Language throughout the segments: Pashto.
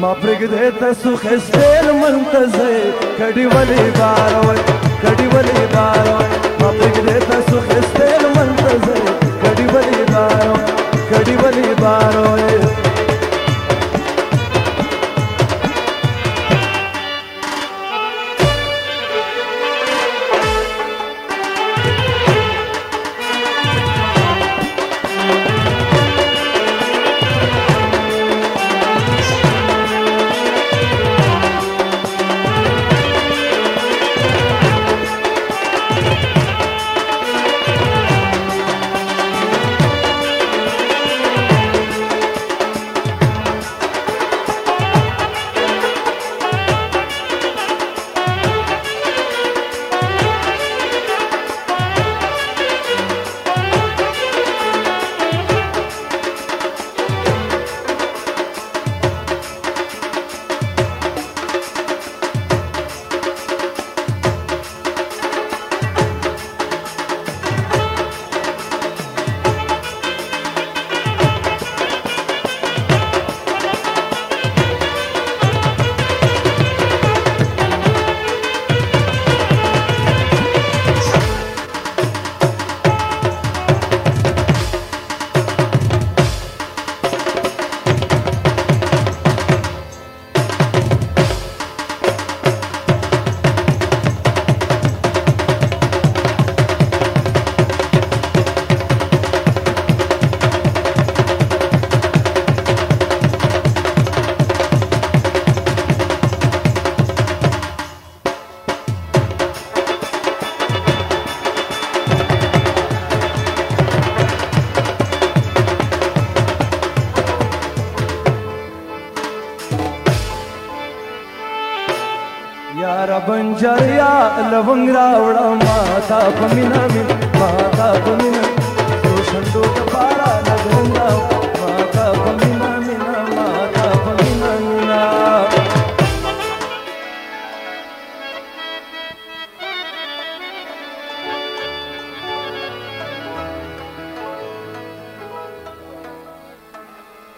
ما پرګدې تاسو خستل منتزه کډی ولې باروي کډی ولې باروي ما پرګدې تاسو خستل یار بنجر یا لونګ راوړه ما تا په مینا می ما تا په مینا تو شندو ته پارا نګرنګ راوړه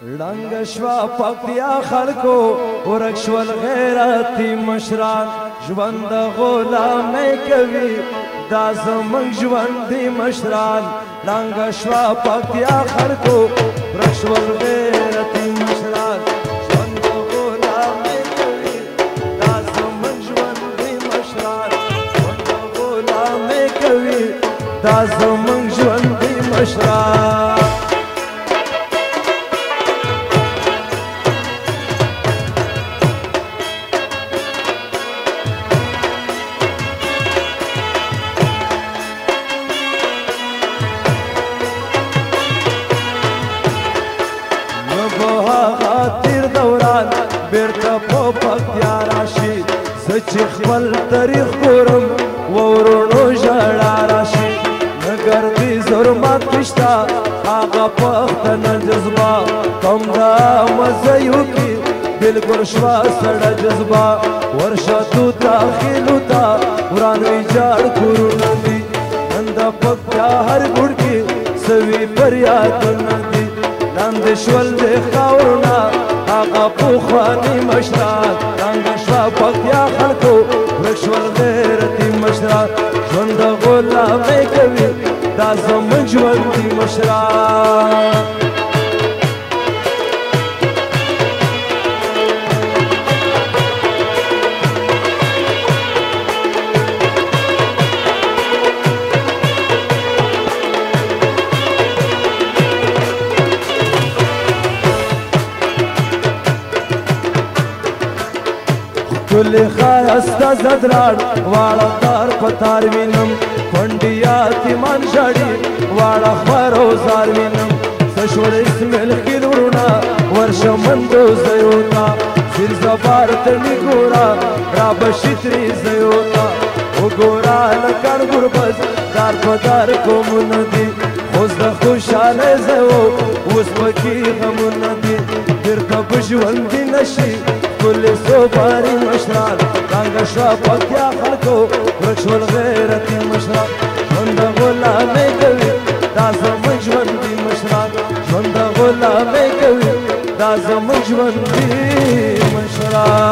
لنګ شوا پکتیا خلکو ورښول غیرتی مشران ژوند غلامه کوي دا زمنګ ژوند دی مشران لنګ شوا پکتیا خلکو ورښول غیرتی مشران ژوند غلامه کوي دا زمنګ ژوند دی مشران ژوند غلامه کوي دا زمنګ ژوند دی مشران بیرته په پکتیا راشي زه چې خپل تاریخ ګورم وورونو ژړا راشي نګر دې زرمات کشتا هغه پښتنه جذبه کم دا مزه یو کې بالکل شوا سړه جذبه ورشه تو تاخیلو تا وران ویجاړ کورونه دي نن د پکتیا هر ګړ کې سوي فریادونه دي لاندې شول د خاورونه هغه پوخواني مشران ړنګ شوه پکتیا خلکو ورک شول غیرتي مشران ژوند د غلامۍ کوي دا زموږ ژوند دي مشران ګل خاسته زدران واړه تار پتار وینم کونډیا تیمان شړی واړه خورو زار وینم سشور اسمیل خیل ورونا ورشه مندو زیوتا زیر زبار ترنی گورا را بشتری زیوتا و گورا لکن گربز دار پدار کومون دی خوز د خوشاله زو اوس پکې غمونه دي درته په ژوند کې نشي ګل سو باري مشرب رنگ اشرب پکتیا خلکو ورک شول غیرتي مشرب ژوند د غلامۍ کوي دی مشرب ژوند د غلامۍ کوي دا دی مشرب